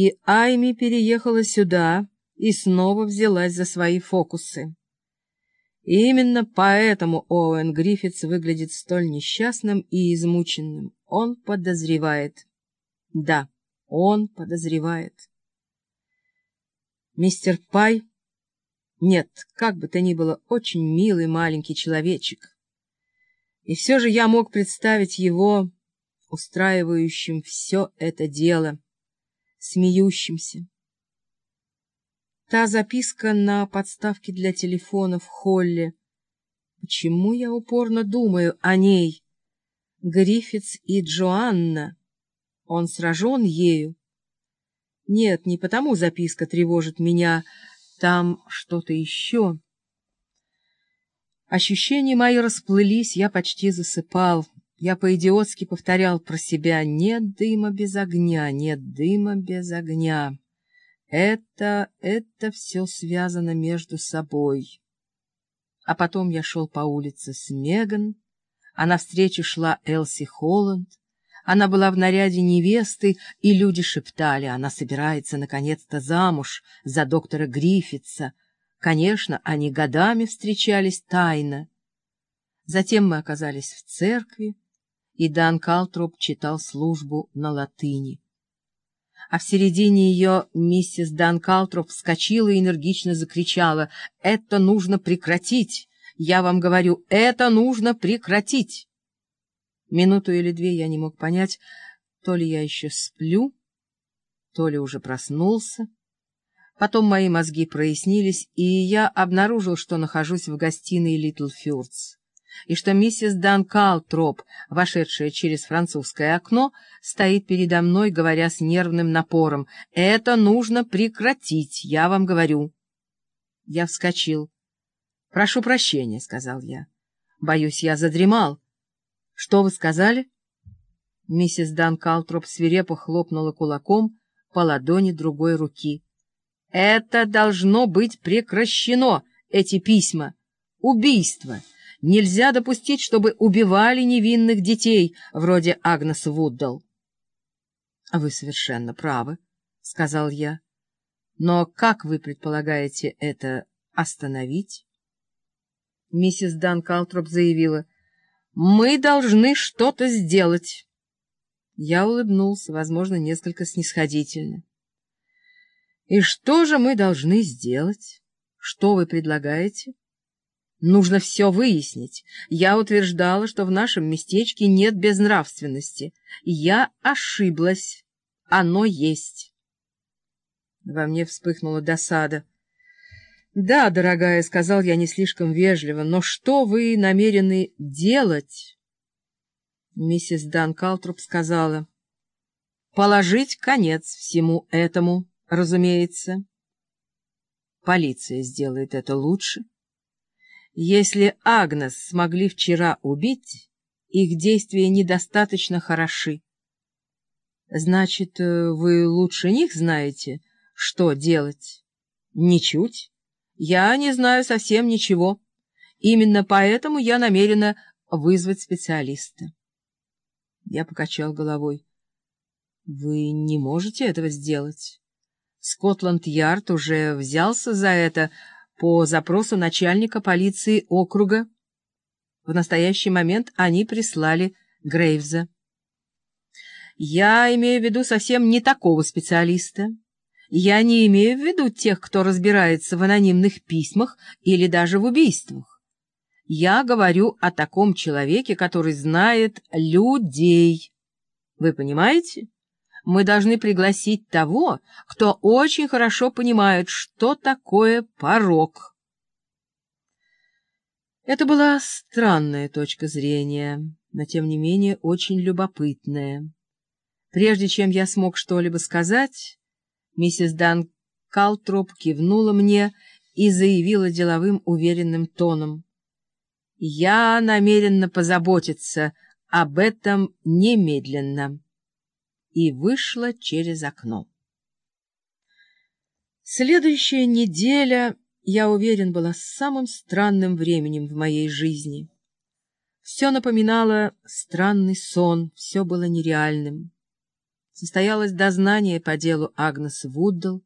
И Айми переехала сюда и снова взялась за свои фокусы. Именно поэтому Оуэн Гриффитс выглядит столь несчастным и измученным. Он подозревает. Да, он подозревает. Мистер Пай... Нет, как бы то ни было, очень милый маленький человечек. И все же я мог представить его устраивающим все это дело, смеющимся. Та записка на подставке для телефона в холле. Почему я упорно думаю о ней? Гриффитс и Джоанна. Он сражен ею. Нет, не потому записка тревожит меня. Там что-то еще. Ощущения мои расплылись, я почти засыпал. Я по-идиотски повторял про себя «нет дыма без огня, нет дыма без огня». Это, это все связано между собой. А потом я шел по улице с Меган, а навстречу шла Элси Холланд. Она была в наряде невесты, и люди шептали, она собирается наконец-то замуж за доктора Гриффитса. Конечно, они годами встречались тайно. Затем мы оказались в церкви, и Дан Калтроп читал службу на латыни. А в середине ее миссис Дан Калтроп вскочила и энергично закричала «Это нужно прекратить! Я вам говорю, это нужно прекратить!» Минуту или две я не мог понять, то ли я еще сплю, то ли уже проснулся. Потом мои мозги прояснились, и я обнаружил, что нахожусь в гостиной Литл Фюрц и что миссис Дан Калтроп, вошедшая через французское окно, стоит передо мной, говоря с нервным напором. «Это нужно прекратить, я вам говорю». Я вскочил. «Прошу прощения», — сказал я. «Боюсь, я задремал». «Что вы сказали?» Миссис Дан Калтроп свирепо хлопнула кулаком по ладони другой руки. «Это должно быть прекращено, эти письма. Убийство!» Нельзя допустить, чтобы убивали невинных детей, вроде Агнес Вуддал. — Вы совершенно правы, — сказал я. — Но как вы предполагаете это остановить? Миссис Дан Калтроп заявила. — Мы должны что-то сделать. Я улыбнулся, возможно, несколько снисходительно. — И что же мы должны сделать? Что вы предлагаете? — Нужно все выяснить. Я утверждала, что в нашем местечке нет безнравственности. Я ошиблась. Оно есть. Во мне вспыхнула досада. «Да, дорогая», — сказал я не слишком вежливо, — «но что вы намерены делать?» Миссис Дан Калтруп сказала. «Положить конец всему этому, разумеется. Полиция сделает это лучше». Если Агнес смогли вчера убить, их действия недостаточно хороши. Значит, э, вы лучше них знаете, что делать? Ничуть. Я не знаю совсем ничего. Именно поэтому я намерена вызвать специалиста. Я покачал головой. Вы не можете этого сделать. Скотланд-Ярд уже взялся за это, по запросу начальника полиции округа. В настоящий момент они прислали Грейвза. Я имею в виду совсем не такого специалиста. Я не имею в виду тех, кто разбирается в анонимных письмах или даже в убийствах. Я говорю о таком человеке, который знает людей. Вы понимаете? Мы должны пригласить того, кто очень хорошо понимает, что такое порог. Это была странная точка зрения, но, тем не менее, очень любопытная. Прежде чем я смог что-либо сказать, миссис Дан Калтроп кивнула мне и заявила деловым уверенным тоном. «Я намерена позаботиться об этом немедленно» и вышла через окно. Следующая неделя, я уверен, была самым странным временем в моей жизни. Все напоминало странный сон, все было нереальным. состоялось дознание по делу Агнес Вуддл,